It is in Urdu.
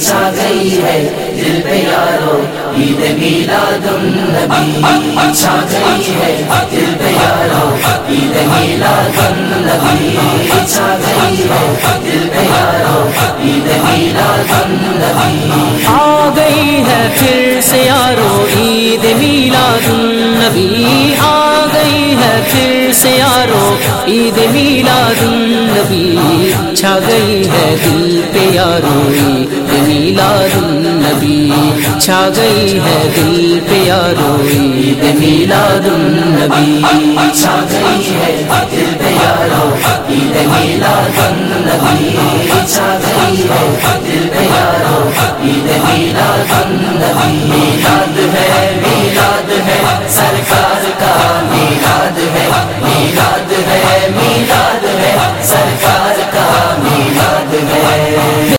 چھا گئی ہے، دل پہ یارو، عید میلاد النبی۔ چھا گئی ہے، دل پہ یارو، عید میلاد النبی۔ چھا گئی ہے، دل پہ یارو، عید میلاد النبی۔ آ گئی ہے پھر سے یارو، عید میلاد النبی۔ آ گئی ہے پھر سے یارو، عید میلاد النبی۔ چھا گئی ہے دل پہ یارو میلاد النبی چھا گئی ہے دل پہ یارو عید میلاد النبی چھا گئی ہے دل پہ یارو عید میلاد النبی چھا گئی ہے دل پہ یارو عید میلاد النبی میلاد ہے میلاد ہے سرکار کا میلاد ہے میلاد ہے میلاد ہے سرکار کا میلاد ہے